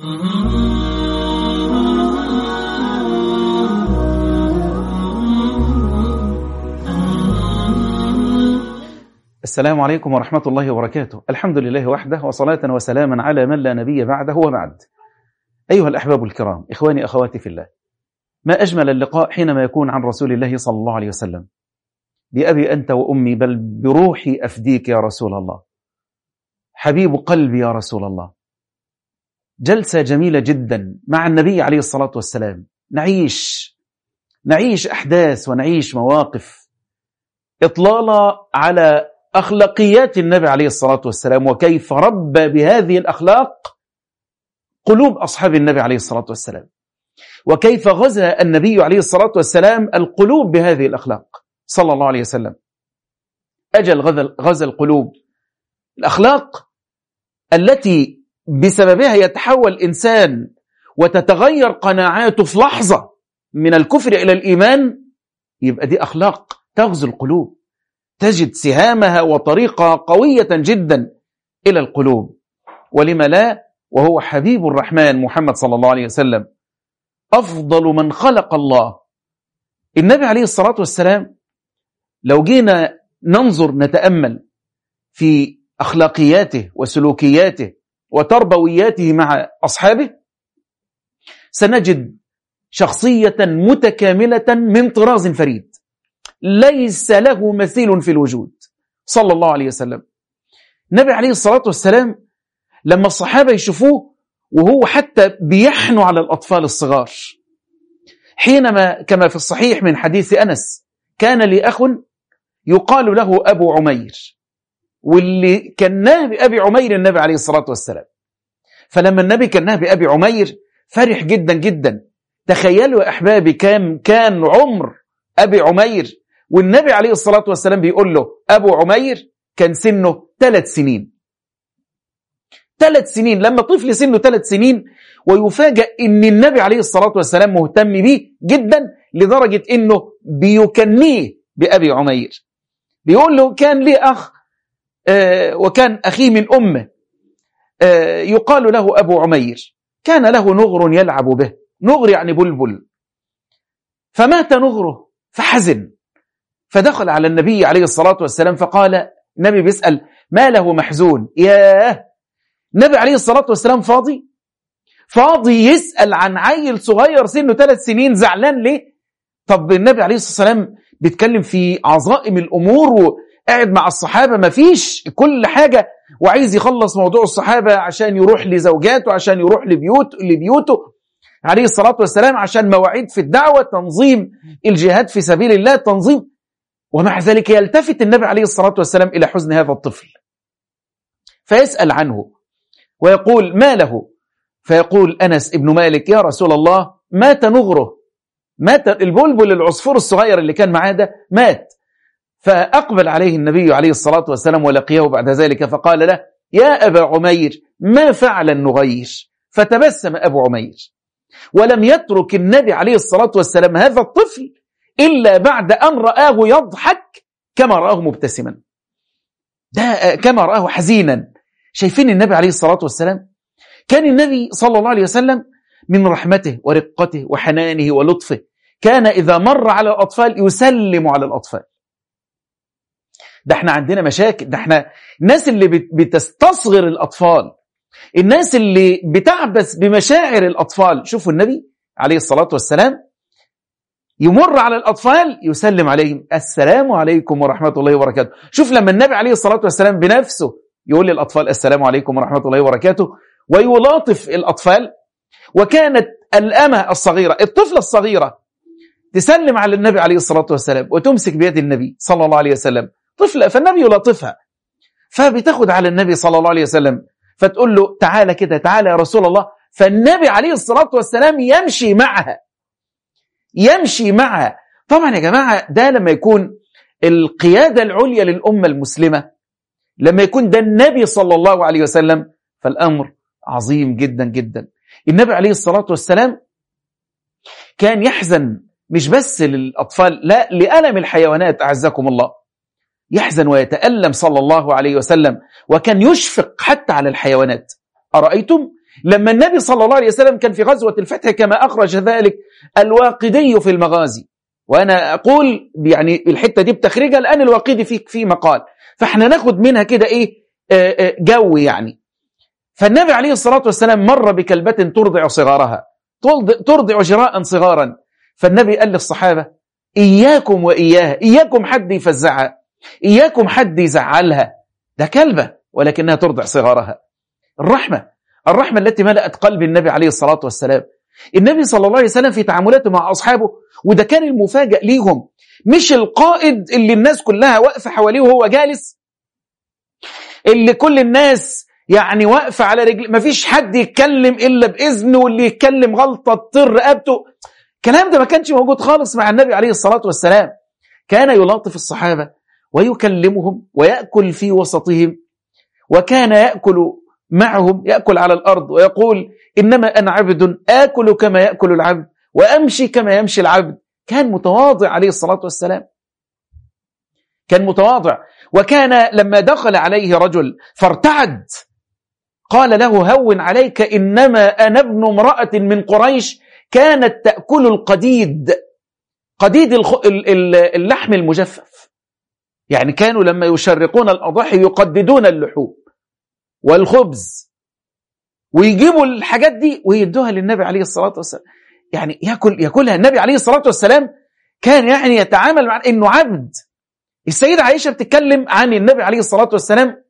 السلام عليكم ورحمة الله وبركاته. الحمد لله وحده وصلاة وسلاما على من لا نبي بعده وبعد. أيها الأحباب الكرام إخواني أخواتي في الله ما أجمل اللقاء حينما يكون عن رسول الله صلى الله عليه وسلم؟ بأبي أنت وأمي بل بروحي أفديك يا رسول الله. حبيب قلبي يا رسول الله. جلسة جميلة جدا مع النبي عليه الصلاة والسلام. نعيش نعيش أحداث ونعيش مواقف إطلالة على أخلاقيات النبي عليه الصلاة والسلام وكيف ربى بهذه الأخلاق قلوب أصحاب النبي عليه الصلاة والسلام. وكيف غزا النبي عليه الصلاة والسلام القلوب بهذه الأخلاق صلى الله عليه وسلم. أجل غزا القلوب. الأخلاق التي بسببها يتحول الإنسان وتتغير قناعاته في لحظة من الكفر إلى الإيمان يبقى دي أخلاق تغزو القلوب تجد سهامها وطريقة قوية جدا إلى القلوب. ولم لا وهو حبيب الرحمن محمد صلى الله عليه وسلم أفضل من خلق الله. النبي عليه الصلاة والسلام لو جينا ننظر نتأمل في أخلاقياته وسلوكياته وتربوياته مع أصحابه سنجد شخصية متكاملة من طراز فريد. ليس له مثيل في الوجود. صلى الله عليه وسلم. النبي عليه الصلاة والسلام لما الصحابة يشوفوه وهو حتى بيحنوا على الأطفال الصغار. حينما كما في الصحيح من حديث أنس كان لي أخ يقال له أبو عمير. واللي كناه بأبي عمير النبي عليه الصلاة والسلام. فلما النبي كناه بأبي عمير فرح جدا جدا. تخيلوا يا أحبابي كام كان عمر أبي عمير. والنبي عليه الصلاة والسلام بيقول له أبو عمير كان سنه ثلاث سنين. ثلاث سنين. لما طفل سنه ثلاث سنين ويفاجأ إن النبي عليه الصلاة والسلام مهتم به جدا لدرجة إنه بيكنيه بأبي عمير. بيقول له كان لي أخ وكان أخي من أمه آه يقال له أبو عمير. كان له نغر يلعب به نغر يعني بلبل. فمات نغره فحزن. فدخل على النبي عليه الصلاة والسلام فقال النبي بيسأل ما له محزون؟ ياه! النبي عليه الصلاة والسلام فاضي. فاضي يسأل عن عيل صغير سنه ثلاث سنين زعلان ليه؟ طب النبي عليه الصلاة والسلام بيتكلم في عظائم الأمور وقاعد مع الصحابة ما فيش كل حاجة. وعايز يخلص موضوع الصحابة عشان يروح لزوجاته عشان يروح لبيوت لبيوته عليه الصلاة والسلام عشان مواعيد في الدعوة تنظيم الجهاد في سبيل الله تنظيم. ومع ذلك يلتفت النبي عليه الصلاة والسلام إلى حزن هذا الطفل. فيسأل عنه ويقول ما له؟ فيقول أنس ابن مالك يا رسول الله مات نغره. مات البلبل العصفور الصغير اللي كان معاه ده مات. فأقبل عليه النبي عليه الصلاة والسلام ولقيه بعد ذلك فقال له يا أبا عمير ما فعل النغير؟ فتبسم أبو عمير. ولم يترك النبي عليه الصلاة والسلام هذا الطفل إلا بعد أن رآه يضحك كما رآه مبتسما. ده كما رآه حزينا. شايفين النبي عليه الصلاة والسلام؟ كان النبي صلى الله عليه وسلم من رحمته ورقته وحنانه ولطفه. كان إذا مر على الأطفال يسلم على الأطفال. ده إحنا عندنا مشاكل ده إحنا الناس اللي بتستصغر الأطفال الناس اللي بتعبث بمشاعر الأطفال شوفوا النبي عليه الصلاة والسلام يمر على الأطفال يسلم عليهم السلام عليكم ورحمة الله وبركاته. شوف لما النبي عليه الصلاة والسلام بنفسه يقول للأطفال السلام عليكم ورحمة الله وبركاته ويلاطف الأطفال وكانت الأمة الصغيرة الطفلة الصغيرة تسلم على النبي عليه الصلاة والسلام وتمسك بيد النبي صلى الله عليه وسلم. طفلة فالنبي يلاطفها فبتاخد على النبي صلى الله عليه وسلم فتقول له تعالى كده تعالى يا رسول الله. فالنبي عليه الصلاة والسلام يمشي معها. يمشي معها. طبعا يا جماعة ده لما يكون القيادة العليا للأمة المسلمة لما يكون ده النبي صلى الله عليه وسلم فالأمر عظيم جدا جدا. النبي عليه الصلاة والسلام كان يحزن مش بس للأطفال لا لألم الحيوانات أعزكم الله. يحزن ويتألم صلى الله عليه وسلم وكان يشفق حتى على الحيوانات. أرأيتم؟ لما النبي صلى الله عليه وسلم كان في غزوة الفتح كما أخرج ذلك الواقدي في المغازي. وأنا أقول يعني الحتة دي بتخرجها الآن الواقدي في في مقال. فإحنا ناخد منها كده إيه؟ جو يعني. فالنبي عليه الصلاة والسلام مر بكلبة ترضع صغارها. ترضع جراء صغارا. فالنبي قال للصحابة إياكم وإياها إياكم حد يفزعها إياكم حد يزعلها. ده كلبة ولكنها ترضع صغارها. الرحمة الرحمة التي ملأت قلب النبي عليه الصلاة والسلام. النبي صلى الله عليه وسلم في تعاملاته مع أصحابه وده كان المفاجأ ليهم. مش القائد اللي الناس كلها واقفة حواليه وهو جالس؟ اللي كل الناس يعني واقفة على رجل مفيش حد يتكلم إلا بإذنه واللي يتكلم غلطة تطر رقبته. الكلام ده ما كانش موجود خالص مع النبي عليه الصلاة والسلام. كان يلاطف الصحابة. ويكلمهم ويأكل في وسطهم وكان يأكل معهم يأكل على الأرض ويقول إنما أنا عبد آكل كما يأكل العبد وأمشي كما يمشي العبد. كان متواضع عليه الصلاة والسلام. كان متواضع. وكان لما دخل عليه رجل فارتعد. قال له هون عليك إنما أنا ابن امرأة من قريش كانت تأكل القديد قديد اللحم المجفف. يعني كانوا لما يشرقون الأضاحي يقددون اللحوم والخبز ويجيبوا الحاجات دي ويدوها للنبي عليه الصلاة والسلام. يعني يأكل يأكلها. النبي عليه الصلاة والسلام كان يعني يتعامل مع إنه عبد. السيدة عائشة بتتكلم عن النبي عليه الصلاة والسلام.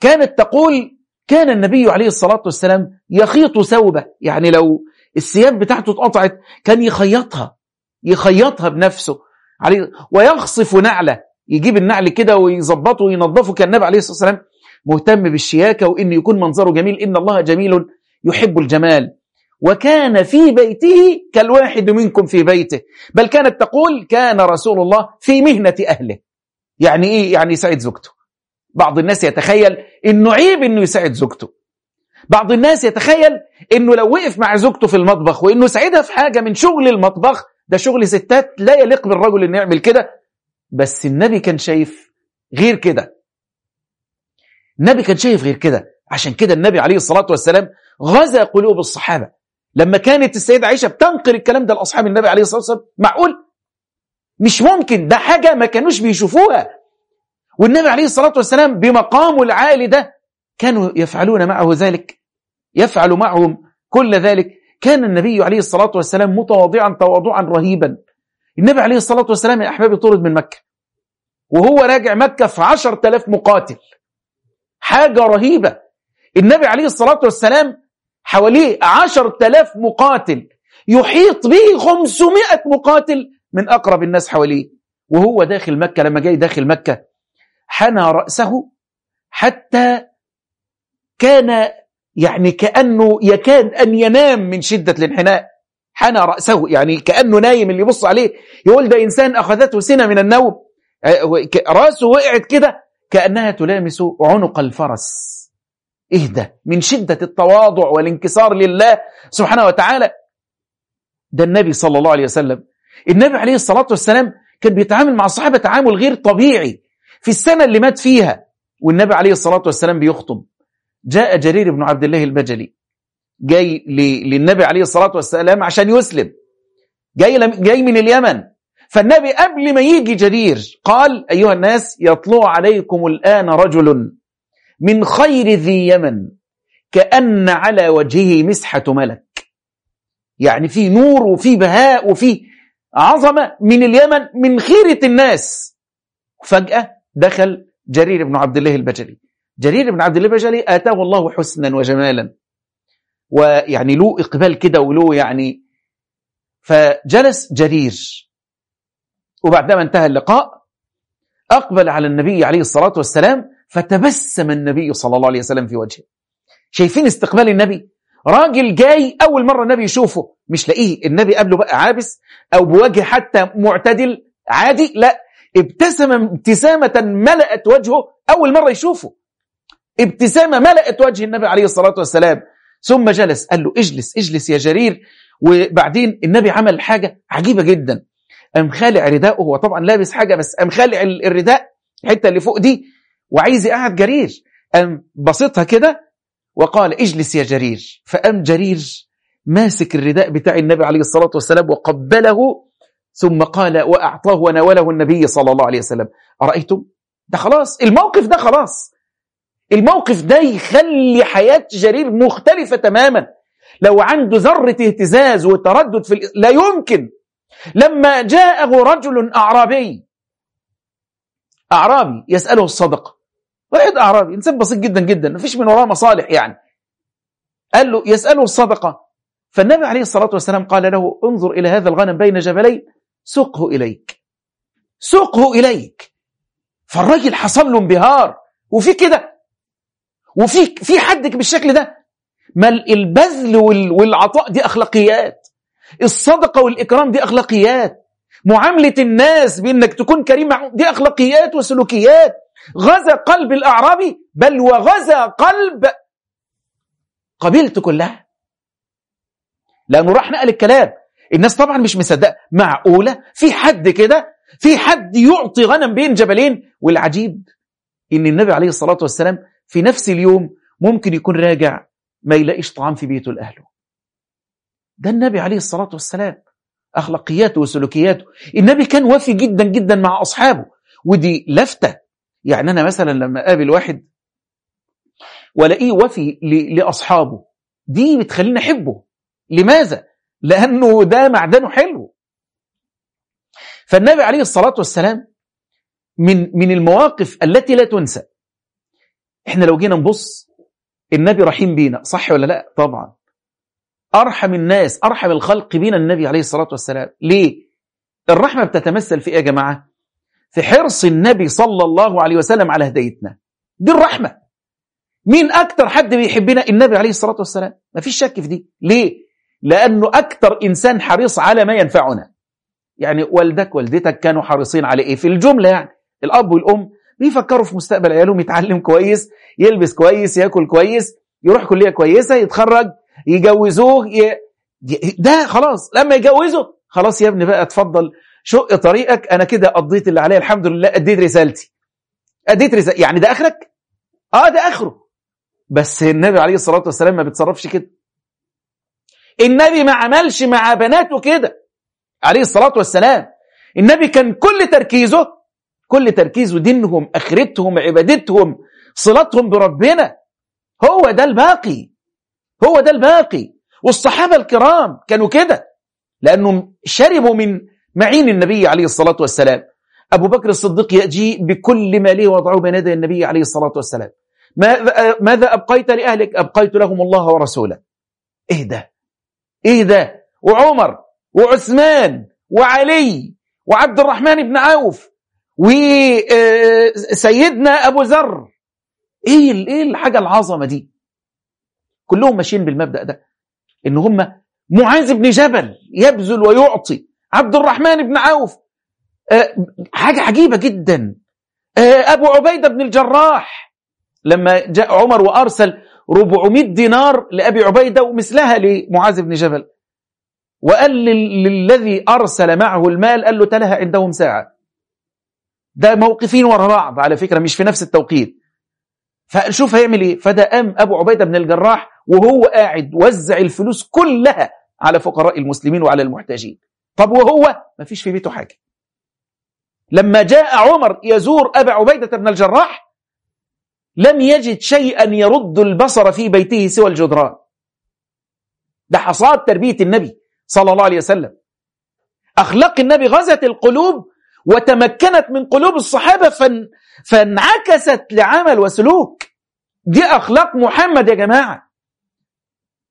كانت تقول كان النبي عليه الصلاة والسلام يخيط ثوبه. يعني لو الثياب بتاعته اتقطعت كان يخيطها. يخيطها بنفسه. عليه ويخصف نعله. يجيب النعل كده ويظبطه وينظفه. كان النبي عليه الصلاة والسلام مهتم بالشياكة وإن يكون منظره جميل. إن الله جميل يحب الجمال. وكان في بيته كالواحد منكم في بيته. بل كانت تقول كان رسول الله في مهنة أهله. يعني إيه؟ يعني يساعد زوجته. بعض الناس يتخيل إنه عيب إنه يساعد زوجته. بعض الناس يتخيل إنه لو وقف مع زوجته في المطبخ وإنه ساعدها في حاجة من شغل المطبخ ده شغل ستات لا يليق بالرجل إنه يعمل كده. بس النبي كان شايف غير كده. النبي كان شايف غير كده. عشان كده النبي عليه الصلاة والسلام غزا قلوب الصحابة. لما كانت السيدة عائشة بتنقل الكلام ده لأصحاب النبي عليه الصلاة والسلام معقول؟ مش ممكن. ده حاجة ما كانوش بيشوفوها. والنبي عليه الصلاة والسلام بمقامه العالي ده كانوا يفعلون معه ذلك. يفعل معهم كل ذلك. كان النبي عليه الصلاة والسلام متواضعا تواضعا رهيبا. النبي عليه الصلاة والسلام يا أحبابي طرد من مكة. وهو راجع مكة في عشر تلاف مقاتل. حاجة رهيبة. النبي عليه الصلاة والسلام حواليه عشر تلاف مقاتل. يحيط به خمسمائة مقاتل من أقرب الناس حواليه. وهو داخل مكة لما جاي داخل مكة حنى رأسه حتى كان يعني كأنه يكاد أن ينام من شدة الانحناء. حنى رأسه يعني كأنه نايم اللي يبص عليه. يقول ده إنسان أخذته سنة من النوم. رأسه وقعت كده كأنها تلامس عنق الفرس. اهدى من شدة التواضع والانكسار لله سبحانه وتعالى. ده النبي صلى الله عليه وسلم. النبي عليه الصلاة والسلام كان بيتعامل مع الصحابة تعامل غير طبيعي. في السنة اللي مات فيها والنبي عليه الصلاة والسلام بيخطب. جاء جرير بن عبد الله البجلي جاي للنبي عليه الصلاة والسلام عشان يسلم. جاي, جاي من اليمن. فالنبي قبل ما يجي جرير قال أيها الناس يطلع عليكم الآن رجل من خير ذي يمن كأن على وجهه مسحة ملك. يعني في نور وفي بهاء وفي عظمة من اليمن من خيرة الناس. فجأة دخل جرير بن عبد الله البجلي. جرير بن عبد الله البجلي آتاه الله حسنا وجمالا. ويعني له إقبال كده وله يعني فجلس جرير. وبعدما انتهى اللقاء أقبل على النبي عليه الصلاة والسلام فتبسم النبي صلى الله عليه وسلم في وجهه. شايفين استقبال النبي؟ راجل جاي أول مرة النبي يشوفه. مش لاقيه. النبي قبله بقى عابس أو بوجه حتى معتدل عادي لا. ابتسم ابتسامة ملأت وجهه أول مرة يشوفه. ابتسامة ملأت وجه النبي عليه الصلاة والسلام. ثم جلس قال له اجلس اجلس يا جرير. وبعدين النبي عمل حاجة عجيبة جدا. قام خالع رداءه هو طبعا لابس حاجة بس قام خالع الرداء الحتة اللي فوق دي وعايز يقعد جرير. قام بسطها كده وقال اجلس يا جرير. فأم جرير ماسك الرداء بتاع النبي عليه الصلاة والسلام وقبله ثم قال وأعطاه وناوله النبي صلى الله عليه وسلم. أرأيتم؟ ده خلاص الموقف ده خلاص. الموقف ده يخلي حياة جرير مختلفة تماما. لو عنده ذرة اهتزاز وتردد في لا يمكن. لما جاءه رجل أعرابي أعرابي يسأله الصدقة. واحد أعرابي إنسان بسيط جدا جدا ما فيش من وراه مصالح يعني. قال له يسأله الصدقة. فالنبي عليه الصلاة والسلام قال له انظر إلى هذا الغنم بين جبلين سقه إليك. سقه إليك. فالراجل حصل له انبهار. وفي كده وفي في حدك بالشكل ده؟ ما البذل والعطاء دي أخلاقيات. الصدقة والإكرام دي أخلاقيات. معاملة الناس بأنك تكون كريم دي أخلاقيات وسلوكيات. غزا قلب الأعرابي بل وغزا قلب قبيلته كلها. لأنه راح نقل الكلام. الناس طبعا مش مصدقة. معقولة؟ في حد كده؟ في حد يعطي غنم بين جبلين؟ والعجيب إن النبي عليه الصلاة والسلام في نفس اليوم ممكن يكون راجع ما يلاقيش طعام في بيته لأهله. ده النبي عليه الصلاة والسلام أخلاقياته وسلوكياته. النبي كان وافي جدا جدا مع أصحابه ودي لفتة. يعني أنا مثلا لما قابل واحد ولاقيه وفي لأصحابه دي بتخليني أحبه. لماذا؟ لأنه ده معدنه حلو. فالنبي عليه الصلاة والسلام من من المواقف التي لا تنسى. إحنا لو جينا نبص النبي رحيم بينا صح ولا لا؟ طبعا. أرحم الناس أرحم الخلق بينا النبي عليه الصلاة والسلام. ليه؟ الرحمة بتتمثل في إيه يا جماعة؟ في حرص النبي صلى الله عليه وسلم على هدايتنا. دي الرحمة. مين أكتر حد بيحبنا؟ النبي عليه الصلاة والسلام. ما فيش شك في دي. ليه؟ لأنه أكتر إنسان حريص على ما ينفعنا. يعني والدك والدتك كانوا حريصين على إيه؟ في الجملة يعني. الأب والأم بيفكروا في مستقبل عيالهم يتعلم كويس يلبس كويس ياكل كويس يروح كلية كويسة يتخرج يجوزوه ي... ده خلاص لما يجوزه خلاص يا ابني بقى اتفضل شق طريقك أنا كده قضيت اللي عليا الحمد لله أديت رسالتي. أديت رسالتي يعني ده آخرك؟ آه ده آخره. بس النبي عليه الصلاة والسلام ما بيتصرفش كده. النبي ما عملش مع بناته كده. عليه الصلاة والسلام. النبي كان كل تركيزه كل تركيزه دينهم أخرتهم عبادتهم صلتهم بربنا. هو ده الباقي. هو ده الباقي. والصحابة الكرام كانوا كده لأنهم شربوا من معين النبي عليه الصلاة والسلام. أبو بكر الصديق يأتي بكل ما له وضعه بين يدي النبي عليه الصلاة والسلام. ماذا أبقيت لأهلك؟ أبقيت لهم الله ورسوله. إيه ده؟ إيه ده؟ وعمر وعثمان وعلي وعبد الرحمن بن عوف. وسيدنا أبو ذر. إيه إيه الحاجة العظمة دي؟ كلهم ماشيين بالمبدأ ده إن هم معاذ بن جبل يبذل ويعطي عبد الرحمن بن عوف. أه حاجة عجيبة جدا. أه أبو عبيدة بن الجراح لما جاء عمر وأرسل 400 دينار لأبي عبيدة ومثلها لمعاذ بن جبل وقال للذي أرسل معه المال قال له تلها عندهم ساعة. ده موقفين ورا بعض على فكرة مش في نفس التوقيت. فشوف هيعمل إيه؟ فده قام أبو عبيدة بن الجراح وهو قاعد وزع الفلوس كلها على فقراء المسلمين وعلى المحتاجين. طب وهو؟ ما فيش في بيته حاجة. لما جاء عمر يزور أبا عبيدة بن الجراح لم يجد شيئا يرد البصر في بيته سوى الجدران. ده حصاد تربية النبي صلى الله عليه وسلم. أخلاق النبي غزت القلوب وتمكنت من قلوب الصحابة فان فانعكست لعمل وسلوك. دي أخلاق محمد يا جماعة.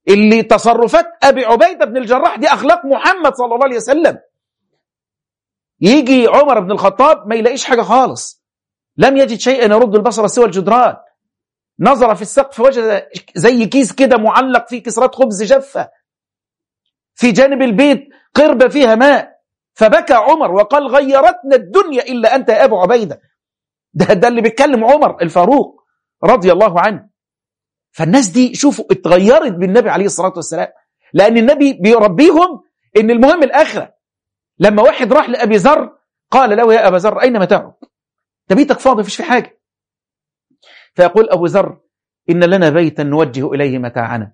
اللي تصرفات أبي عبيدة بن الجراح دي أخلاق محمد صلى الله عليه وسلم. يجي عمر بن الخطاب ما يلاقيش حاجة خالص. لم يجد شيئا يرد البصر سوى الجدران. نظر في السقف وجد زي كيس كده معلق فيه كسرات خبز جافة في جانب البيت قربة فيها ماء. فبكى عمر وقال غيرتنا الدنيا إلا أنت يا أبو عبيدة. ده, ده اللي بيتكلم عمر الفاروق رضي الله عنه. فالناس دي شوفوا اتغيرت بالنبي عليه الصلاة والسلام. لأن النبي بيربيهم إن المهم الآخرة. لما واحد راح لأبي ذر قال له يا أبا ذر أين متاعك؟ تبيتك فاضي فيش في حاجة. فيقول أبو ذر إن لنا بيتا نوجه إليه متاعنا.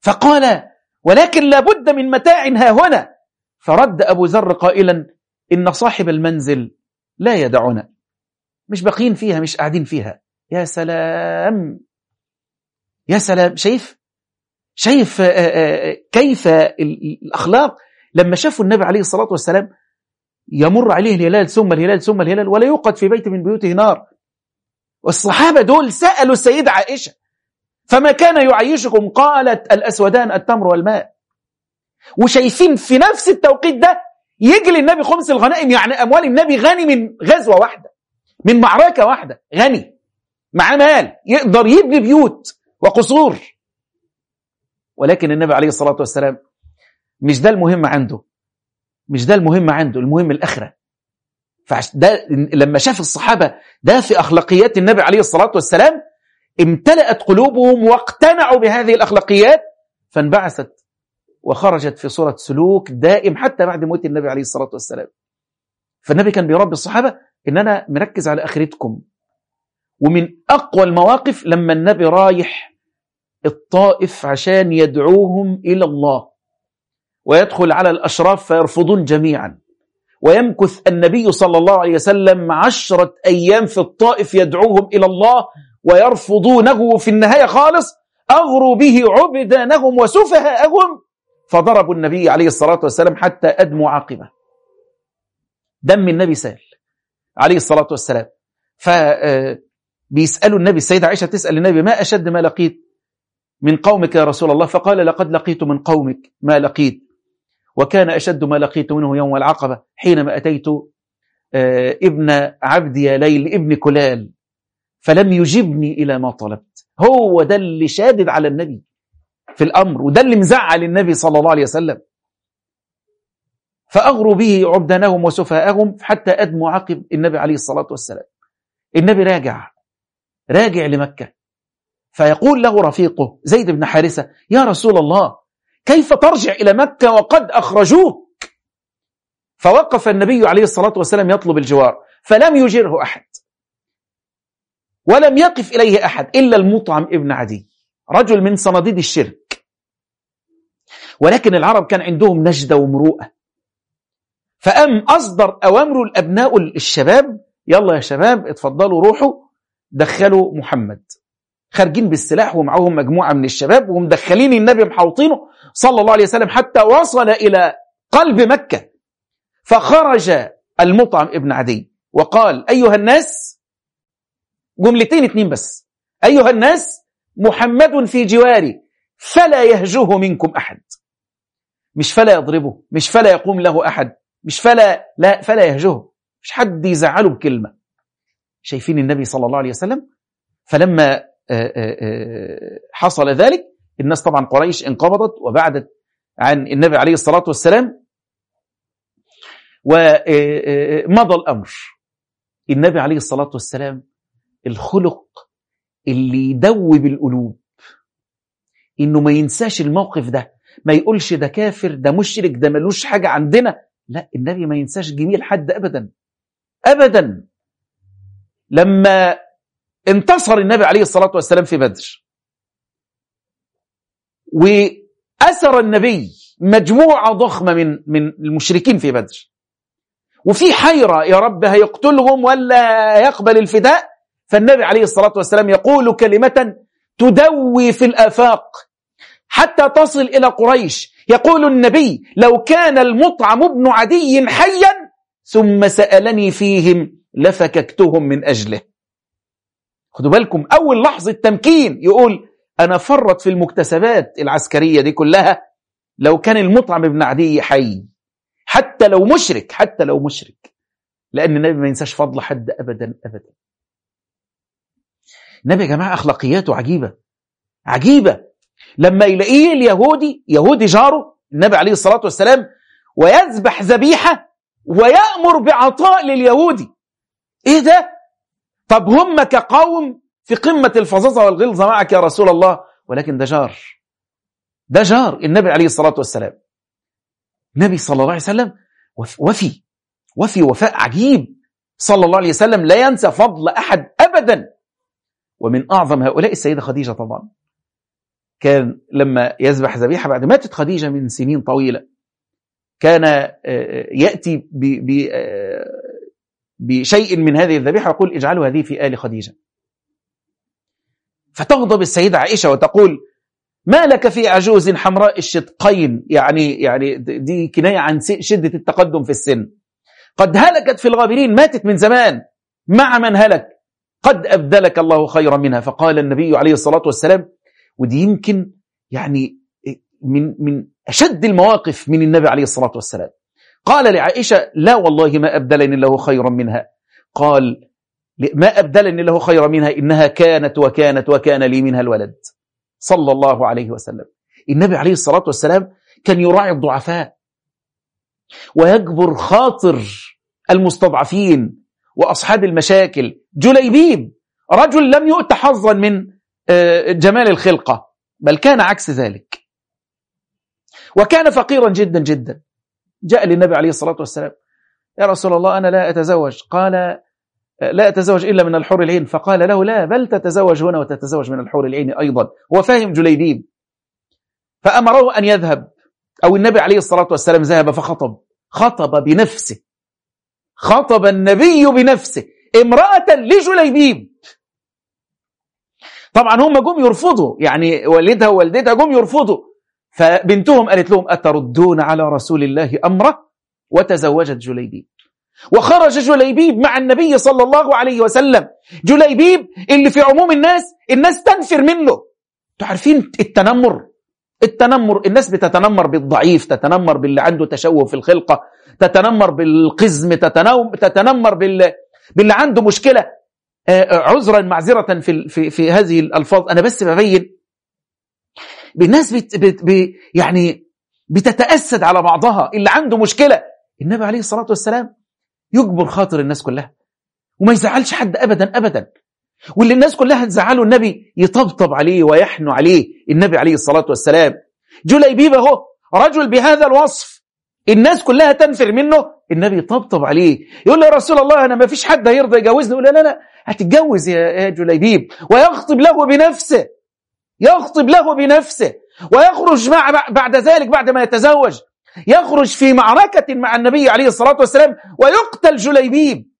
فقال ولكن لابد من متاع ها هنا. فرد أبو ذر قائلا إن صاحب المنزل لا يدعنا. مش باقين فيها مش قاعدين فيها. يا سلام! يا سلام! شايف؟ شايف كيف الأخلاق؟ لما شافوا النبي عليه الصلاة والسلام يمر عليه الهلال ثم الهلال ثم الهلال ولا يوقد في بيت من بيوته نار. والصحابة دول سألوا السيدة عائشة فما كان يعيشكم؟ قالت الأسودان التمر والماء. وشايفين في نفس التوقيت ده يجي للنبي خمس الغنائم يعني أموال النبي غني من غزوة واحدة من معركة واحدة غني معاه مال يقدر يبني بيوت وقصور. ولكن النبي عليه الصلاة والسلام مش ده المهم عنده مش ده المهم عنده المهم الآخرة. فده لما شاف الصحابة ده في أخلاقيات النبي عليه الصلاة والسلام امتلأت قلوبهم واقتنعوا بهذه الأخلاقيات فانبعثت وخرجت في صورة سلوك دائم حتى بعد موت النبي عليه الصلاة والسلام. فالنبي كان بيربي الصحابة إن أنا مركز على آخرتكم. ومن أقوى المواقف لما النبي رايح الطائف عشان يدعوهم إلى الله. ويدخل على الأشراف فيرفضون جميعا. ويمكث النبي صلى الله عليه وسلم عشرة أيام في الطائف يدعوهم إلى الله ويرفضونه في النهاية خالص. أغروا به عبدانهم وسفهاءهم. فضربوا النبي عليه الصلاة والسلام حتى أدموا عاقبة. دم النبي سال عليه الصلاة والسلام. فبيسألوا النبي السيدة عائشة تسأل النبي ما أشد ما لقيت من قومك يا رسول الله؟ فقال لقد لقيت من قومك ما لقيت وكان أشد ما لقيت منه يوم العقبة حينما أتيت ابن عبد يا ليل ابن كلال فلم يجبني إلى ما طلبت. هو ده اللي شادد على النبي. في الأمر وده اللي مزعل النبي صلى الله عليه وسلم. فأغروا به عبدانهم وسفهاءهم حتى أدموا عقب النبي عليه الصلاة والسلام. النبي راجع راجع لمكة. فيقول له رفيقه زيد بن حارثة يا رسول الله كيف ترجع إلى مكة وقد أخرجوك؟ فوقف النبي عليه الصلاة والسلام يطلب الجوار فلم يجره أحد. ولم يقف إليه أحد إلا المطعم ابن عدي رجل من صناديد الشرك. ولكن العرب كان عندهم نجدة ومروءة. فأم أصدر أوامره الأبناء الشباب يلا يا شباب اتفضلوا روحوا دخلوا محمد. خارجين بالسلاح ومعهم مجموعة من الشباب ومدخلين النبي محوطينه صلى الله عليه وسلم حتى وصل إلى قلب مكة. فخرج المطعم ابن عدي وقال أيها الناس جملتين اتنين بس. أيها الناس محمد في جواري فلا يهجوه منكم أحد. مش فلا يضربه مش فلا يقوم له أحد مش فلا لا فلا يهجوه مش حد يزعله بكلمة. شايفين النبي صلى الله عليه وسلم؟ فلما حصل ذلك الناس طبعا قريش انقبضت وبعدت عن النبي عليه الصلاة والسلام ومضى الأمر. النبي عليه الصلاة والسلام الخلق اللي يدوب القلوب إنه ما ينساش الموقف ده. ما يقولش ده كافر ده مشرك ده ملوش حاجة عندنا. لا النبي ما ينساش جميل حد أبدا. أبدا. لما انتصر النبي عليه الصلاة والسلام في بدر. وأسر النبي مجموعة ضخمة من من المشركين في بدر. وفي حيرة يا رب هيقتلهم ولا يقبل الفداء؟ فالنبي عليه الصلاة والسلام يقول كلمة تدوي في الآفاق. حتى تصل إلى قريش. يقول النبي لو كان المطعم ابن عدي حيا ثم سألني فيهم لفككتهم من أجله. خدوا بالكم أول لحظة تمكين يقول أنا فرط في المكتسبات العسكرية دي كلها لو كان المطعم ابن عدي حي. حتى لو مشرك حتى لو مشرك. لأن النبي ما ينساش فضل حد أبدا أبدا. النبي يا جماعة أخلاقياته عجيبة. عجيبة. لما يلاقيه اليهودي يهودي جاره النبي عليه الصلاة والسلام ويذبح ذبيحة ويأمر بعطاء لليهودي. إيه ده؟ طب هم كقوم في قمة الفظاظة والغلظة معك يا رسول الله؟ ولكن ده جار. ده جار النبي عليه الصلاة والسلام. النبي صلى الله عليه وسلم وفي وفي وفاء عجيب. صلى الله عليه وسلم لا ينسى فضل أحد أبدا. ومن أعظم هؤلاء السيدة خديجة طبعا. كان لما يذبح ذبيحة بعد ماتت خديجة من سنين طويلة كان يأتي بشيء من هذه الذبيحة ويقول اجعلوا هذه في آل خديجة. فتغضب السيدة عائشة وتقول ما لك في عجوز حمراء الشدقين؟ يعني يعني دي كناية عن شدة التقدم في السن. قد هلكت في الغابرين ماتت من زمان. مع من هلك؟ قد أبدلك الله خيرا منها. فقال النبي عليه الصلاة والسلام ودي يمكن يعني من من أشد المواقف من النبي عليه الصلاة والسلام. قال لعائشة لا والله ما أبدلني الله خيرا منها. قال ما أبدلني له خيرا منها إنها كانت وكانت وكان لي منها الولد. صلى الله عليه وسلم. النبي عليه الصلاة والسلام كان يراعي الضعفاء ويجبر خاطر المستضعفين وأصحاب المشاكل. جليبيب رجل لم يؤت حظا من جمال الخلقة بل كان عكس ذلك. وكان فقيرا جدا جدا. جاء للنبي عليه الصلاة والسلام يا رسول الله أنا لا أتزوج. قال لا أتزوج إلا من الحور العين. فقال له لا بل تتزوج هنا وتتزوج من الحور العين أيضا. هو فاهم جليبيب فأمره أن يذهب أو النبي عليه الصلاة والسلام ذهب فخطب. خطب بنفسه. خطب النبي بنفسه امرأة لجليبيب طبعا هم جم يرفضوا يعني والدها ووالدتها جم يرفضوا. فبنتهم قالت لهم أتردون على رسول الله أمره وتزوجت جليبيب. وخرج جليبيب مع النبي صلى الله عليه وسلم. جليبيب اللي في عموم الناس الناس تنفر منه. تعرفين التنمر؟ التنمر الناس بتتنمر بالضعيف تتنمر باللي عنده تشوه في الخلقة تتنمر بالقزم تتنمر بال... باللي عنده مشكلة. عذرا معذرة في, في, في هذه الألفاظ. أنا بس ببين بالناس بت... بت... ب... يعني بتتأسد على بعضها. اللي عنده مشكلة النبي عليه الصلاة والسلام يجبر خاطر الناس كلها. وما يزعلش حد أبدا أبدا. واللي الناس كلها تزعله النبي يطبطب عليه ويحنو عليه النبي عليه الصلاة والسلام. جليبيب اهو رجل بهذا الوصف. الناس كلها تنفر منه. النبي يطبطب عليه. يقول له يا رسول الله أنا ما فيش حد هيرضى يجوزني يقول لا لا لا هتتجوز يا جليبيب. ويخطب له بنفسه. يخطب له بنفسه. ويخرج مع بعد ذلك بعد ما يتزوج يخرج في معركة مع النبي عليه الصلاة والسلام ويقتل جليبيب.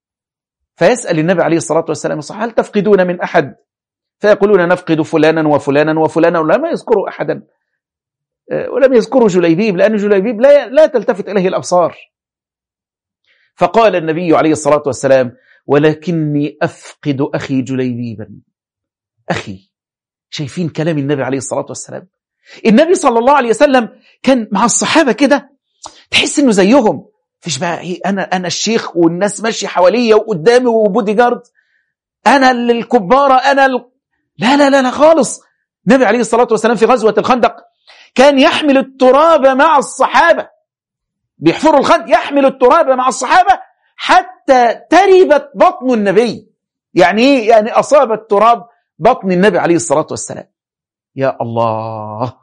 فيسأل النبي عليه الصلاة والسلام هل تفقدون من أحد؟ فيقولون نفقد فلانا وفلانا وفلانا. ولم يذكروا أحدا. ولم يذكروا جليبيب لأن جليبيب لا, لا تلتفت إليه الأبصار. فقال النبي عليه الصلاة والسلام ولكني أفقد أخي جليبيبا. أخي شايفين كلام النبي عليه الصلاة والسلام؟ النبي صلى الله عليه وسلم كان مع الصحابة كده تحس إنه زيهم. فيش بقى إيه أنا أنا الشيخ والناس ماشية حواليا وقدامي وبودي جارد. أنا الكبارة أنا ال... لا لا لا خالص. النبي عليه الصلاة والسلام في غزوة الخندق كان يحمل التراب مع الصحابة. بيحفروا الخندق يحمل التراب مع الصحابة حتى تربت بطن النبي. يعني إيه؟ يعني أصاب التراب بطن النبي عليه الصلاة والسلام. يا الله.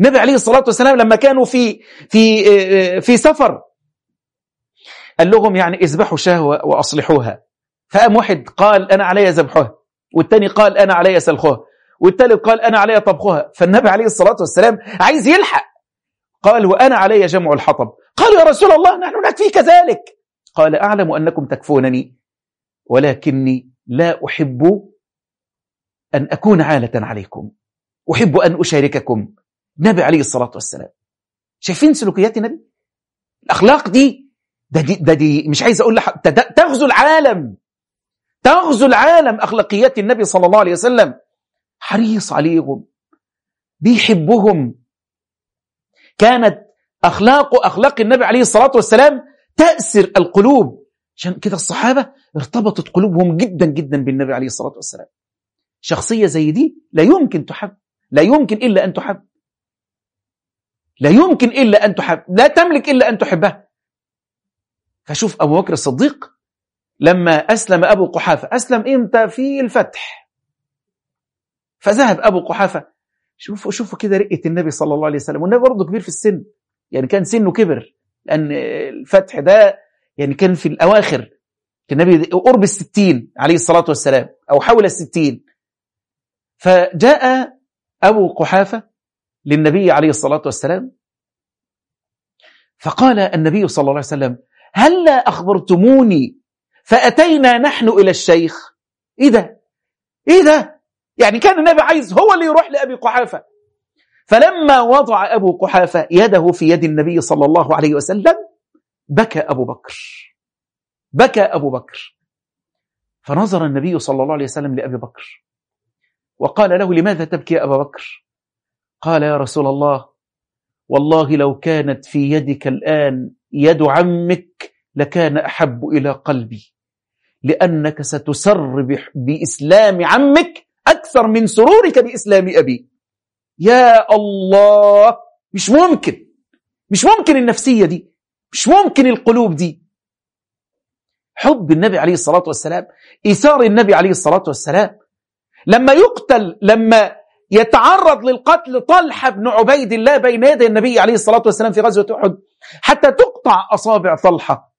النبي عليه الصلاة والسلام لما كانوا في في في سفر قال لهم يعني اذبحوا شاه وأصلحوها. فقام واحد قال أنا علي ذبحها والتاني قال أنا علي سلخها. والتالت قال أنا علي طبخها. فالنبي عليه الصلاة والسلام عايز يلحق. قال وأنا علي جمع الحطب. قالوا يا رسول الله نحن نكفي كذلك قال أعلم أنكم تكفونني ولكني لا أحب أن أكون عالة عليكم. أحب أن أشارككم. نبي عليه الصلاة والسلام. شايفين سلوكيات النبي؟ الأخلاق دي ده دي, ده دي مش عايز أقول لح... تغزو العالم. تغزو العالم أخلاقيات النبي صلى الله عليه وسلم. حريص عليهم بيحبهم. كانت أخلاق أخلاق النبي عليه الصلاة والسلام تأسر القلوب. عشان كده الصحابة ارتبطت قلوبهم جدا جدا بالنبي عليه الصلاة والسلام. شخصية زي دي لا يمكن تحب لا يمكن إلا أن تحب. لا يمكن إلا أن تحب لا تملك إلا أن تحبها. فشوف أبو بكر الصديق لما أسلم أبو قحافة أسلم إمتى؟ في الفتح. فذهب أبو قحافة. شوفوا شوفوا كده رقة النبي صلى الله عليه وسلم. والنبي برضه كبير في السن. يعني كان سنه كبر. لأن الفتح ده يعني كان في الأواخر. النبي قرب الستين عليه الصلاة والسلام. أو حول الستين. فجاء أبو قحافة للنبي عليه الصلاة والسلام. فقال النبي صلى الله عليه وسلم هلا أخبرتموني فأتينا نحن إلى الشيخ؟ إيه ده إيه ده يعني كان النبي عايز هو اللي يروح لأبي قحافة. فلما وضع أبو قحافة يده في يد النبي صلى الله عليه وسلم بكى أبو بكر. بكى أبو بكر. فنظر النبي صلى الله عليه وسلم لأبي بكر. وقال له لماذا تبكي يا أبا بكر؟ قال يا رسول الله والله لو كانت في يدك الآن يد عمك لكان أحب إلى قلبي لأنك ستسر بإسلام عمك أكثر من سرورك بإسلام أبي. يا الله مش ممكن مش ممكن النفسية دي مش ممكن القلوب دي. حب النبي عليه الصلاة والسلام إيثار النبي عليه الصلاة والسلام. لما يقتل لما يتعرض للقتل طلحة بن عبيد الله بين يدي النبي عليه الصلاة والسلام في غزوة أحد حتى تقطع أصابع طلحة.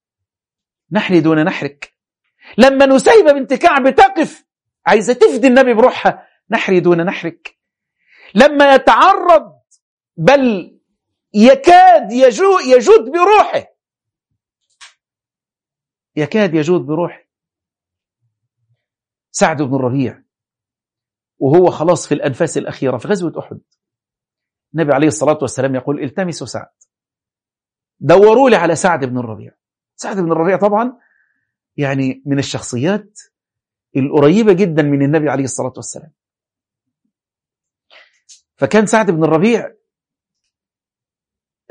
نحن دون نحرك. لما نسيبة بنت كعب تقف عايزة تفدي النبي بروحها. نحري دون نحرك. لما يتعرض بل يكاد يجود, يجود بروحه. يكاد يجود بروحه. سعد بن الربيع وهو خلاص في الأنفاس الأخيرة في غزوة أحد. النبي عليه الصلاة والسلام يقول التمسوا سعد. دوروا لي على سعد بن الربيع. سعد بن الربيع طبعا يعني من الشخصيات القريبة جدا من النبي عليه الصلاة والسلام. فكان سعد بن الربيع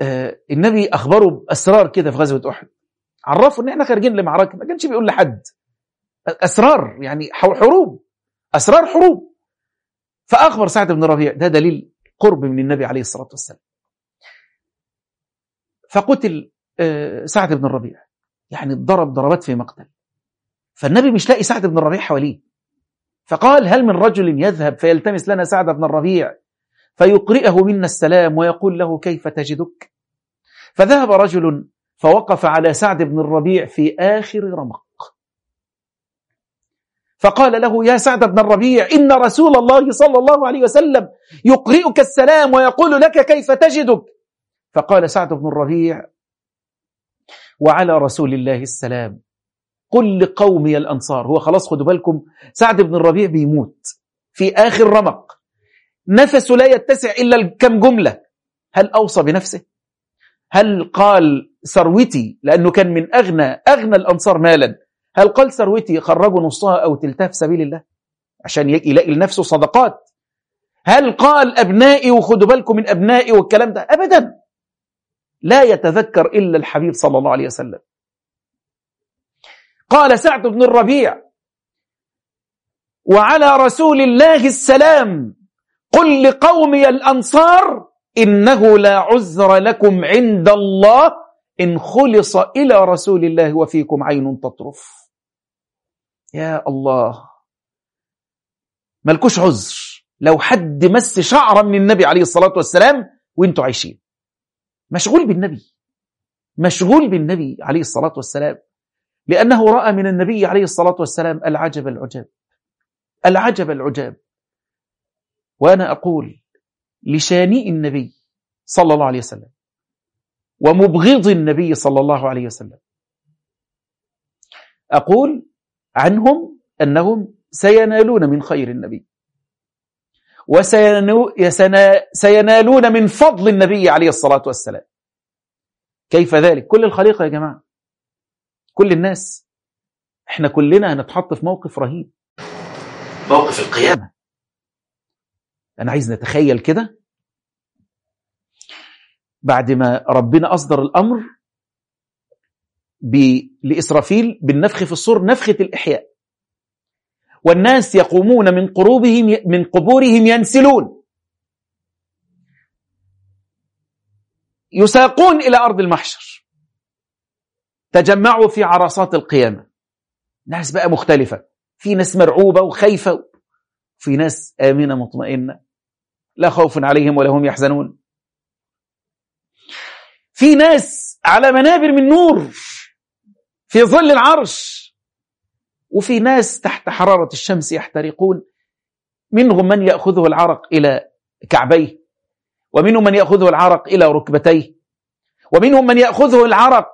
آه النبي أخبره بأسرار كده في غزوة أحد. عرفوا إن إحنا خارجين لمعركة ما كانش بيقول لحد. أسرار يعني حروب. أسرار حروب. فأخبر سعد بن الربيع ده دليل قرب من النبي عليه الصلاة والسلام. فقتل آه سعد بن الربيع. يعني ضرب ضربات في مقتل. فالنبي مش لاقي سعد بن الربيع حواليه. فقال هل من رجل يذهب فيلتمس لنا سعد بن الربيع فيقرئه منا السلام ويقول له كيف تجدك؟ فذهب رجل فوقف على سعد بن الربيع في آخر رمق. فقال له يا سعد بن الربيع إن رسول الله صلى الله عليه وسلم يقرئك السلام ويقول لك كيف تجدك؟ فقال سعد بن الربيع وعلى رسول الله السلام. قل لقومي الأنصار. هو خلاص خدوا بالكم سعد بن الربيع بيموت. في آخر رمق نفسه لا يتسع إلا كم جملة. هل أوصى بنفسه؟ هل قال ثروتي؟ لأنه كان من أغنى أغنى الأنصار مالا. هل قال ثروتي خرجوا نصها أو تلتها في سبيل الله؟ عشان يلاقي لنفسه صدقات. هل قال أبنائي وخدوا بالكم من أبنائي والكلام ده؟ أبدا. لا يتذكر إلا الحبيب صلى الله عليه وسلم. قال سعد بن الربيع وعلى رسول الله السلام قل لقومي الأنصار إنه لا عذر لكم عند الله إن خلص إلى رسول الله وفيكم عين تطرف. يا الله ملكوش عذر. لو حد مس شعرا من النبي عليه الصلاة والسلام وأنتوا عايشين. مشغول بالنبي. مشغول بالنبي عليه الصلاة والسلام. لأنه رأى من النبي عليه الصلاة والسلام العجب العجاب. العجب العجاب. وأنا أقول لشانئ النبي صلى الله عليه وسلم ومبغض النبي صلى الله عليه وسلم أقول عنهم أنهم سينالون من خير النبي. وسينالون من فضل النبي عليه الصلاة والسلام. كيف ذلك؟ كل الخليقة يا جماعة. كل الناس. إحنا كلنا هنتحط في موقف رهيب. موقف القيامة. أنا عايز نتخيل كده. بعد ما ربنا أصدر الأمر لإسرافيل بالنفخ في الصور نفخة الإحياء. والناس يقومون من قروبهم من قبورهم ينسلون. يساقون إلى أرض المحشر. تجمعوا في عرصات القيامة. ناس بقى مختلفة. في ناس مرعوبة وخايفة. في ناس آمنة مطمئنة. لا خوف عليهم ولا هم يحزنون. في ناس على منابر من نور. في ظل العرش. وفي ناس تحت حرارة الشمس يحترقون. منهم من يأخذه العرق إلى كعبيه. ومنهم من يأخذه العرق إلى ركبتيه. ومنهم من يأخذه العرق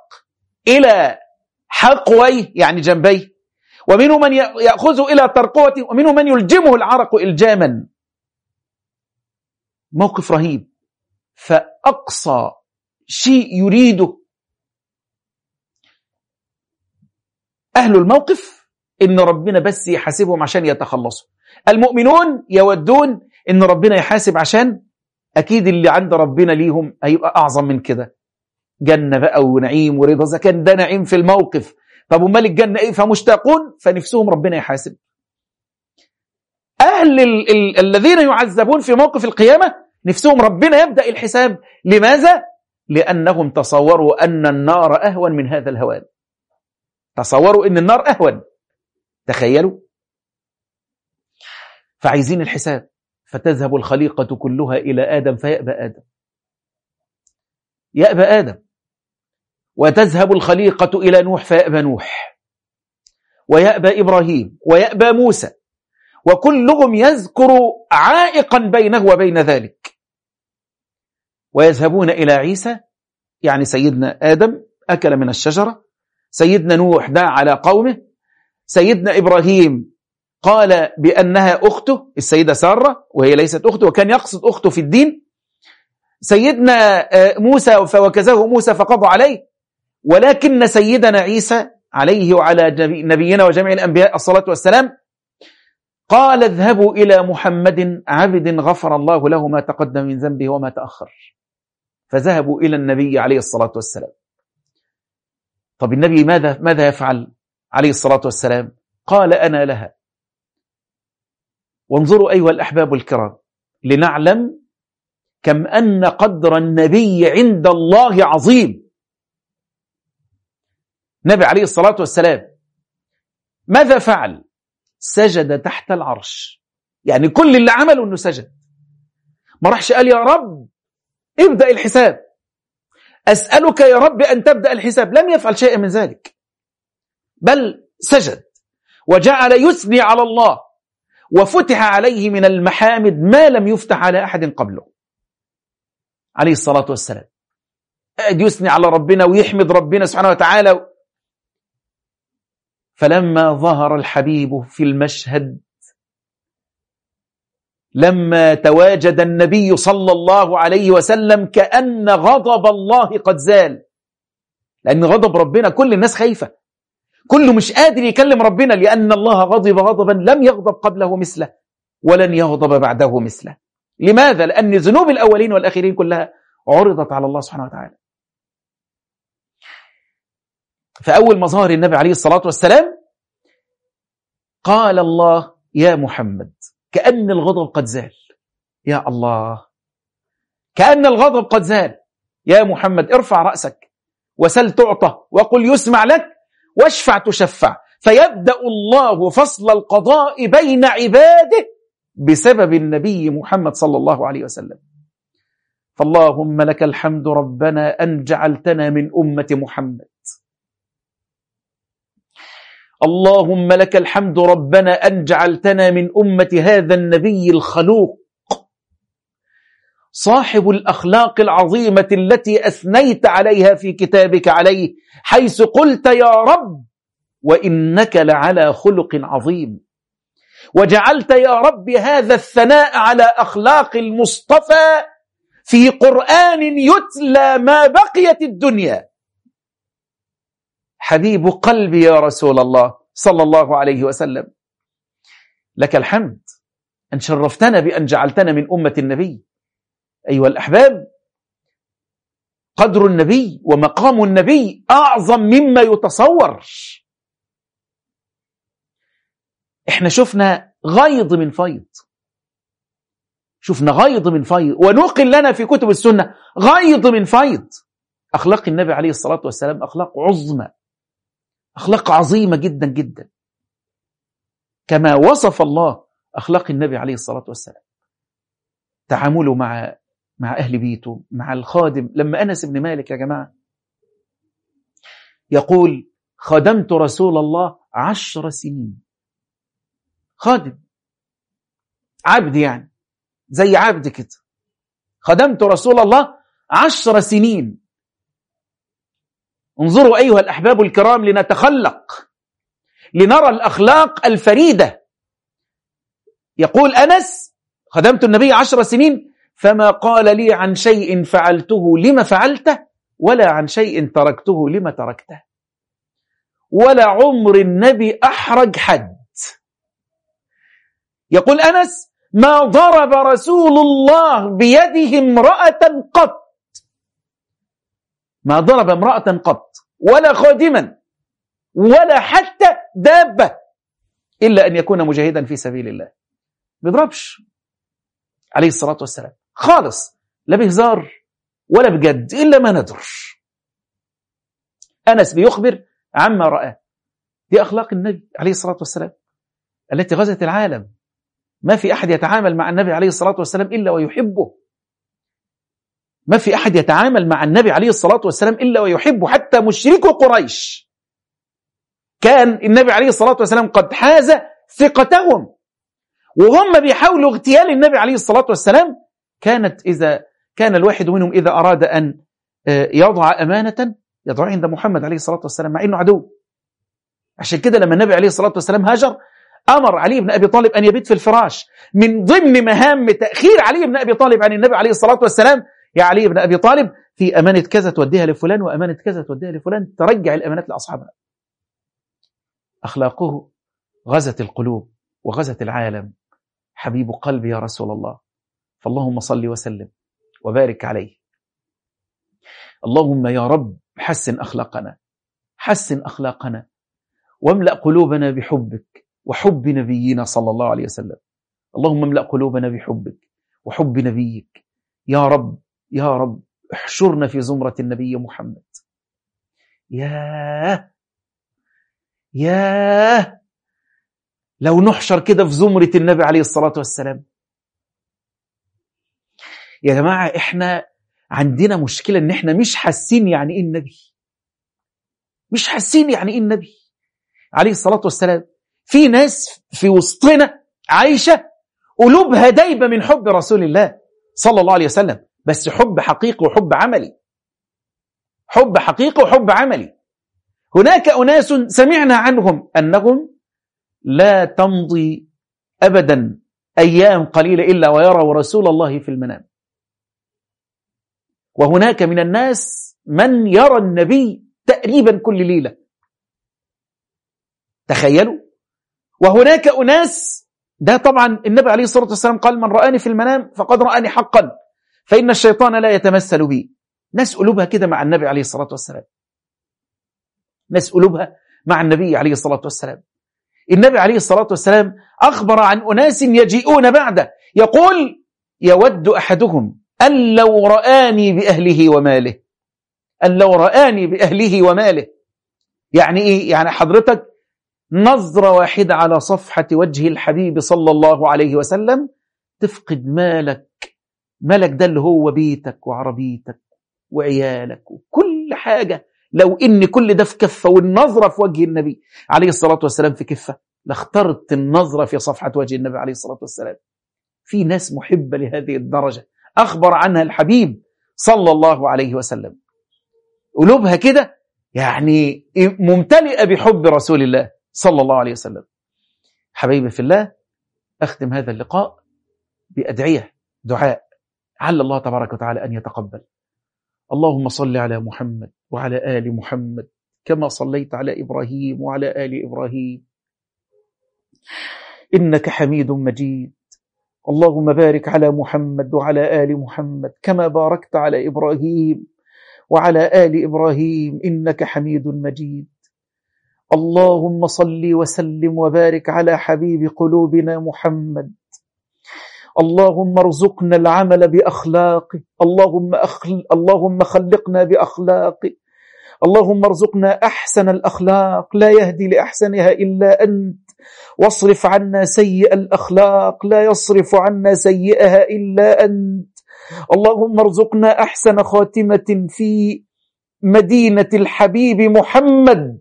إلى حقويه يعني جنبيه ومنهم من يأخذه إلى ترقوته ومنهم من يلجمه العرق إلجاما. موقف رهيب. فأقصى شيء يريده أهل الموقف إن ربنا بس يحاسبهم عشان يتخلصوا. المؤمنون يودون إن ربنا يحاسب عشان أكيد اللي عند ربنا ليهم هيبقى أعظم من كده. جنة بقى ونعيم ورضا. إذا كان ده نعيم في الموقف طب ومال الجنة إيه؟ فمشتاقون فنفسهم ربنا يحاسب. أهل ال ال الذين يعذبون في موقف القيامة نفسهم ربنا يبدأ الحساب. لماذا؟ لأنهم تصوروا أن النار أهون من هذا الهوان. تصوروا أن النار أهون. تخيلوا. فعايزين الحساب. فتذهب الخليقة كلها إلى آدم فيأبى آدم. يأبى آدم. وتذهب الخليقة إلى نوح فيأبى نوح ويأبى إبراهيم ويأبى موسى وكلهم يذكر عائقا بينه وبين ذلك. ويذهبون إلى عيسى يعني سيدنا آدم أكل من الشجرة. سيدنا نوح دعا على قومه. سيدنا إبراهيم قال بأنها أخته السيدة سارة وهي ليست أخته وكان يقصد أخته في الدين. سيدنا موسى وكزه موسى فقضى عليه. ولكن سيدنا عيسى عليه وعلى نبينا وجميع الأنبياء الصلاة والسلام قال اذهبوا إلى محمد عبد غفر الله له ما تقدم من ذنبه وما تأخر. فذهبوا إلى النبي عليه الصلاة والسلام. طب النبي ماذا, ماذا يفعل عليه الصلاة والسلام؟ قال أنا لها. وانظروا أيها الأحباب الكرام لنعلم كم أن قدر النبي عند الله عظيم. النبي عليه الصلاة والسلام. ماذا فعل؟ سجد تحت العرش. يعني كل اللي عمله أنه سجد. ما راحش قال يا رب ابدأ الحساب. أسألك يا رب أن تبدأ الحساب. لم يفعل شيئا من ذلك. بل سجد. وجعل يثني على الله. وفتح عليه من المحامد ما لم يفتح على أحد قبله. عليه الصلاة والسلام. قاعد يثني على ربنا ويحمد ربنا سبحانه وتعالى. فلما ظهر الحبيب في المشهد لما تواجد النبي صلى الله عليه وسلم كأن غضب الله قد زال. لأن غضب ربنا كل الناس خايفة. كله مش قادر يكلم ربنا لأن الله غضب غضبا لم يغضب قبله مثله ولن يغضب بعده مثله. لماذا؟ لأن ذنوب الأولين والآخرين كلها عرضت على الله سبحانه وتعالى. فأول مظاهر النبي عليه الصلاة والسلام قال الله يا محمد كأن الغضب قد زال. يا الله كأن الغضب قد زال. يا محمد ارفع رأسك وسل تعطى وقل يسمع لك واشفع تشفع. فيبدأ الله فصل القضاء بين عباده بسبب النبي محمد صلى الله عليه وسلم. فاللهم لك الحمد ربنا أن جعلتنا من أمة محمد. اللهم لك الحمد ربنا أن جعلتنا من أمة هذا النبي الخلوق. صاحب الأخلاق العظيمة التي أثنيت عليها في كتابك عليه حيث قلت يا رب وإنك لعلى خلق عظيم. وجعلت يا رب هذا الثناء على أخلاق المصطفى في قرآن يتلى ما بقيت الدنيا. حبيب قلبي يا رسول الله صلى الله عليه وسلم. لك الحمد. أن شرفتنا بأن جعلتنا من أمة النبي. أيها الأحباب قدر النبي ومقام النبي أعظم مما يتصور. إحنا شفنا غيض من فيض. شفنا غيض من فيض. ونقل لنا في كتب السنة غيض من فيض. أخلاق النبي عليه الصلاة والسلام أخلاق عظمى. أخلاق عظيمة جدا جدا. كما وصف الله أخلاق النبي عليه الصلاة والسلام. تعامله مع مع أهل بيته مع الخادم. لما أنس بن مالك يا جماعة يقول خدمت رسول الله عشر سنين. خادم. عبد يعني. زي عبد كده. خدمت رسول الله عشر سنين. انظروا أيها الأحباب الكرام لنتخلق لنرى الأخلاق الفريدة. يقول أنس خدمت النبي عشر سنين فما قال لي عن شيء فعلته لما فعلته ولا عن شيء تركته لما تركته. ولا عمر النبي أحرج حد. يقول أنس ما ضرب رسول الله بيده امرأة قط. ما ضرب امرأة قط ولا خادما ولا حتى دابة إلا أن يكون مجاهدا في سبيل الله. بيضربش عليه الصلاة والسلام. خالص. لا بهزار ولا بجد إلا ما ندر أنس بيخبر عما رأى. دي أخلاق النبي عليه الصلاة والسلام. التي غزت العالم. ما في أحد يتعامل مع النبي عليه الصلاة والسلام إلا ويحبه. ما في أحد يتعامل مع النبي عليه الصلاة والسلام إلا ويحبه حتى مشركو قريش. كان النبي عليه الصلاة والسلام قد حاز ثقتهم. وهم بيحاولوا اغتيال النبي عليه الصلاة والسلام كانت إذا كان الواحد منهم إذا أراد أن آه، يضع أمانة يضع عند محمد عليه الصلاة والسلام مع أنه عدو. عشان كده لما النبي عليه الصلاة والسلام هاجر أمر علي بن أبي طالب أن يبيت في الفراش. من ضمن مهام تأخير علي بن أبي طالب عن النبي عليه الصلاة والسلام يا علي بن أبي طالب في أمانة كذا توديها لفلان وأمانة كذا توديها لفلان. ترجع الأمانات لأصحابها أخلاقه غزت القلوب وغزت العالم. حبيب قلبي يا رسول الله. فاللهم صل وسلم وبارك عليه. اللهم يا رب حسن أخلاقنا. حسن أخلاقنا. واملأ قلوبنا بحبك وحب نبينا صلى الله عليه وسلم. اللهم املأ قلوبنا بحبك وحب نبيك. يا رب يا رب احشرنا في زمرة النبي محمد. ياه! ياه! لو نحشر كده في زمرة النبي عليه الصلاة والسلام. يا جماعة إحنا عندنا مشكلة إن إحنا مش حاسين يعني إيه النبي. مش حاسين يعني إيه النبي. عليه الصلاة والسلام. في ناس في وسطنا عايشة قلوبها دايبة من حب رسول الله صلى الله عليه وسلم. بس حب حقيقي وحب عملي. حب حقيقي وحب عملي. هناك أناس سمعنا عنهم أنهم لا تمضي أبدا أيام قليلة إلا ويروا رسول الله في المنام. وهناك من الناس من يرى النبي تقريبا كل ليلة. تخيلوا. وهناك أناس ده طبعا النبي عليه الصلاة والسلام قال من رآني في المنام فقد رآني حقا. فإن الشيطان لا يتمثل بي. ناس قلوبها كده مع النبي عليه الصلاة والسلام. ناس قلوبها مع النبي عليه الصلاة والسلام. النبي عليه الصلاة والسلام أخبر عن أناس يجيئون بعده. يقول يود أحدهم أن لو رآني بأهله وماله. أن لو رآني بأهله وماله. يعني إيه؟ يعني حضرتك نظرة واحدة على صفحة وجه الحبيب صلى الله عليه وسلم تفقد مالك مالك ده اللي هو بيتك وعربيتك وعيالك وكل حاجة. لو إن كل ده في كفة والنظرة في وجه النبي عليه الصلاة والسلام في كفة لاخترت النظرة في صفحة وجه النبي عليه الصلاة والسلام. في ناس محبة لهذه الدرجة. أخبر عنها الحبيب صلى الله عليه وسلم. قلوبها كده يعني ممتلئة بحب رسول الله صلى الله عليه وسلم. حبيبي في الله أختم هذا اللقاء بأدعية دعاء. عل الله تبارك وتعالى أن يتقبل. اللهم صل على محمد وعلى آل محمد كما صليت على إبراهيم وعلى آل إبراهيم. إنك حميد مجيد. اللهم بارك على محمد وعلى آل محمد كما باركت على إبراهيم وعلى آل إبراهيم. إنك حميد مجيد. اللهم صل وسلم وبارك على حبيب قلوبنا محمد اللهم ارزقنا العمل بأخلاقه اللهم, أخل... اللهم خلقنا بأخلاقه اللهم ارزقنا أحسن الأخلاق. لا يهدي لأحسنها إلا أنت. واصرف عنا سيء الأخلاق. لا يصرف عنا سيئها إلا أنت. اللهم ارزقنا أحسن خاتمة في مدينة الحبيب محمد.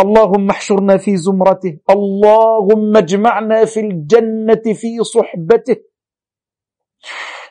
اللهم احشرنا في زمرته. اللهم اجمعنا في الجنة في صحبته.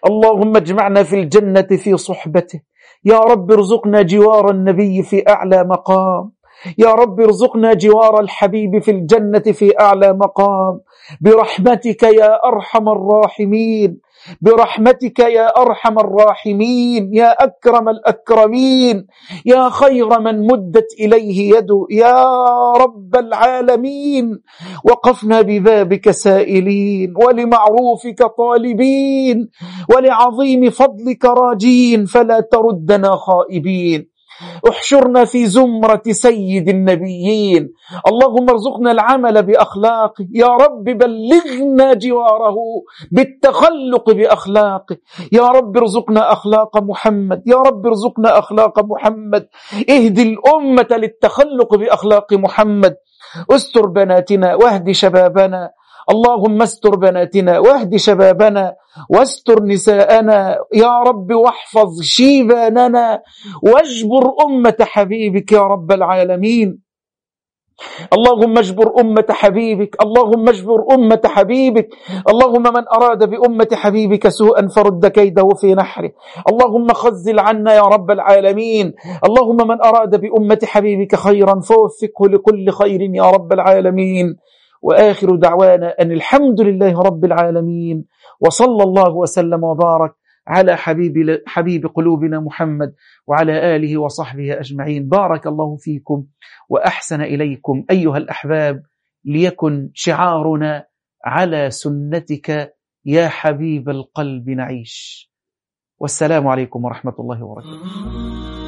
اللهم اجمعنا في الجنة في صحبته. يا رب ارزقنا جوار النبي في أعلى مقام. يا رب ارزقنا جوار الحبيب في الجنة في أعلى مقام. برحمتك يا أرحم الراحمين. برحمتك يا أرحم الراحمين يا أكرم الأكرمين يا خير من مدت إليه يد يا رب العالمين. وقفنا ببابك سائلين ولمعروفك طالبين ولعظيم فضلك راجين فلا تردنا خائبين. احشرنا في زمرة سيد النبيين. اللهم ارزقنا العمل بأخلاقه. يا رب بلغنا جواره بالتخلق بأخلاقه. يا رب ارزقنا أخلاق محمد. يا رب ارزقنا أخلاق محمد. اهدي الأمة للتخلق بأخلاق محمد. استر بناتنا واهد شبابنا. اللهم استر بناتنا واهد شبابنا واستر نساءنا يا رب واحفظ شيباننا واجبر أمة حبيبك يا رب العالمين. اللهم اجبر أمة حبيبك اللهم اجبر أمة حبيبك. اللهم من أراد بأمة حبيبك سوءا فرد كيده في نحره. اللهم خزل عنا يا رب العالمين. اللهم من أراد بأمة حبيبك خيرا فوفقه لكل خير يا رب العالمين. وآخر دعوانا أن الحمد لله رب العالمين وصلى الله وسلم وبارك على حبيب, حبيب قلوبنا محمد وعلى آله وصحبه أجمعين. بارك الله فيكم وأحسن إليكم. أيها الأحباب ليكن شعارنا على سنتك يا حبيب القلب نعيش. والسلام عليكم ورحمة الله وبركاته.